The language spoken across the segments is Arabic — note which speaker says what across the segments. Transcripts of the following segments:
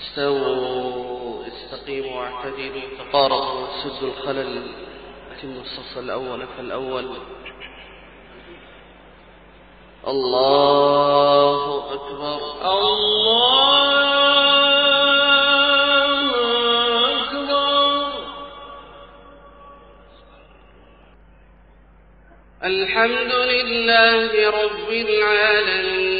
Speaker 1: استووا استقيموا واعتدلوا تقاربوا سدوا الخلل. أتموا الصف الأول فالأول. الله أكبر.
Speaker 2: الله أكبر.
Speaker 3: الحمد لله رب العالمين.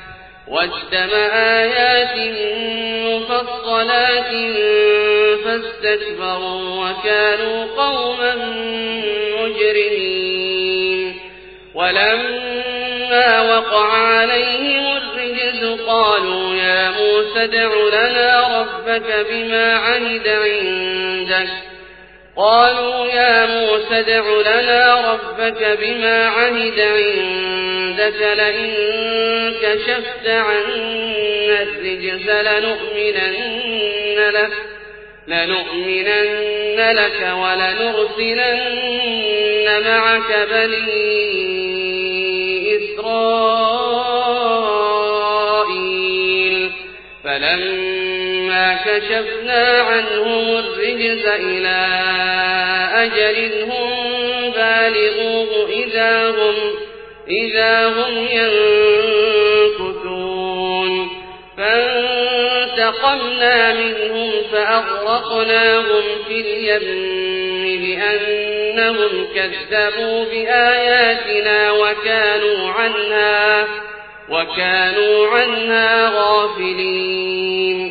Speaker 3: والدم آيات مفصلات فاستكبروا وكانوا قوما مجرمين. ولما وقع عليهم الرجز قالوا يا موسى ادع لنا ربك بما عهد عندك. قالوا يا موسى ادع لنا ربك بما عهد عندك لئن كشفت عنا الرجز لنؤمنن لك لنؤمنن لك ولنرسلن معك بني إسرائيل. فلما كشفنا عنهم الرجز إلى أجل هم بالغوه إذا هم إذا هم ينكثون فانتقمنا منهم فأغرقناهم في اليم بأنهم كذبوا بآياتنا وكانوا عنها وكانوا عنها غافلين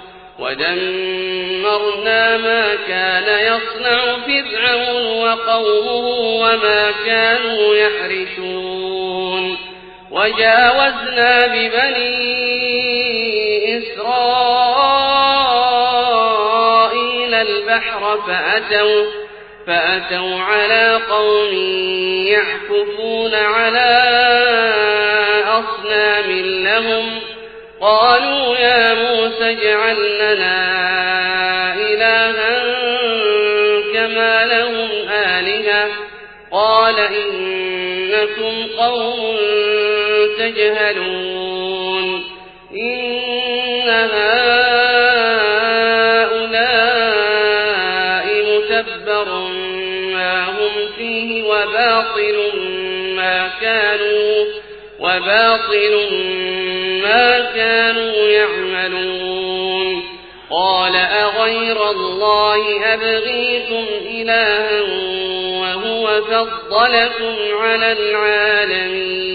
Speaker 3: ودمرنا ما كان يصنع فرعون وقومه وما كانوا يحرشون وجاوزنا ببني إسرائيل البحر فأتوا فأتوا على قوم يعكفون على أصنام لهم قالوا تجعل لنا إلها كما لهم آلهة. قال إنكم قوم تجهلون. إن هؤلاء متبر ما هم فيه وباطل ما كانوا وباطل ما كانوا يعملون. أغير الله أبغيكم إلها وهو فضلكم على العالمين.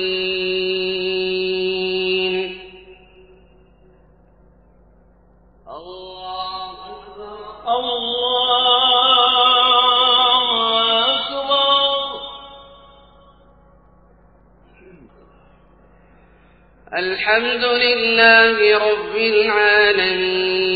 Speaker 3: الله أكبر.
Speaker 2: الله أكبر.
Speaker 3: الحمد لله رب العالمين.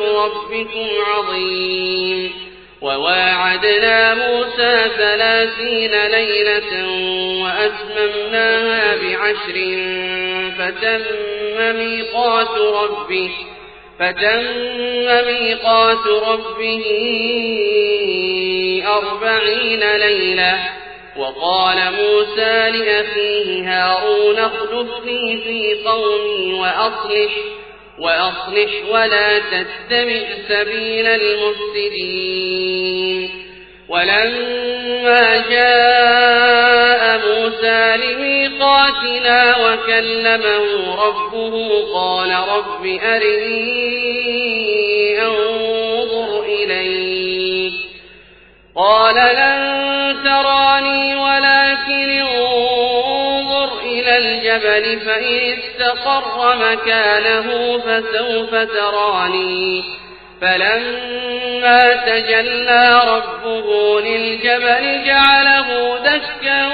Speaker 3: من ربكم عظيم. وواعدنا موسى ثلاثين ليلة وأتممناها بعشر فتم ميقات ربه فتم ميقات ربه أربعين ليلة. وقال موسى لأخيه هارون اخلفني في قومي وأصلح. وأصلح ولا تتبع سبيل المفسدين. ولما جاء موسى لميقاتنا وكلمه ربه قال رب أرني أنظر إليك. قال لن تراني انظر إلى الجبل فإن استقر مكانه فسوف تراني. فلما تجلى ربه للجبل جعله دكا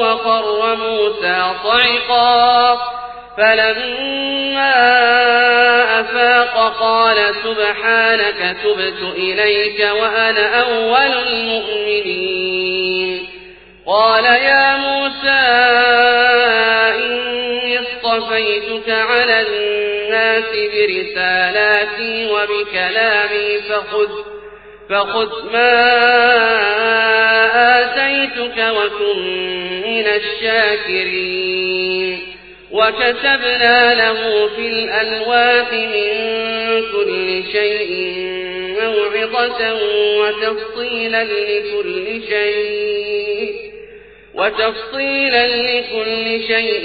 Speaker 3: وخر موسى صعقا. فلما أفاق قال سبحانك تبت إليك وأنا أول المؤمنين. قال يا موسى اصطفيتك على الناس برسالاتي وبكلامي فخذ فخذ ما آتيتك وكن من الشاكرين. وكتبنا له في الألواح من كل شيء موعظة وتفصيلا لكل شيء وتفصيلا لكل شيء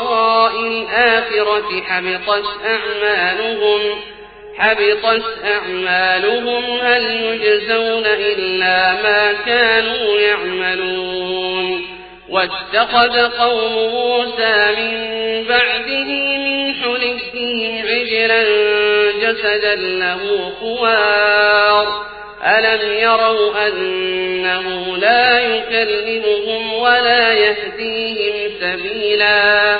Speaker 3: الآخرة حبطت أعمالهم حبطت أعمالهم هل يجزون إلا ما كانوا يعملون. واتخذ قوم موسى من بعده من حلفهم عجلا جسدا له خوار. ألم يروا أنه لا يكلمهم ولا يهديهم سبيلا؟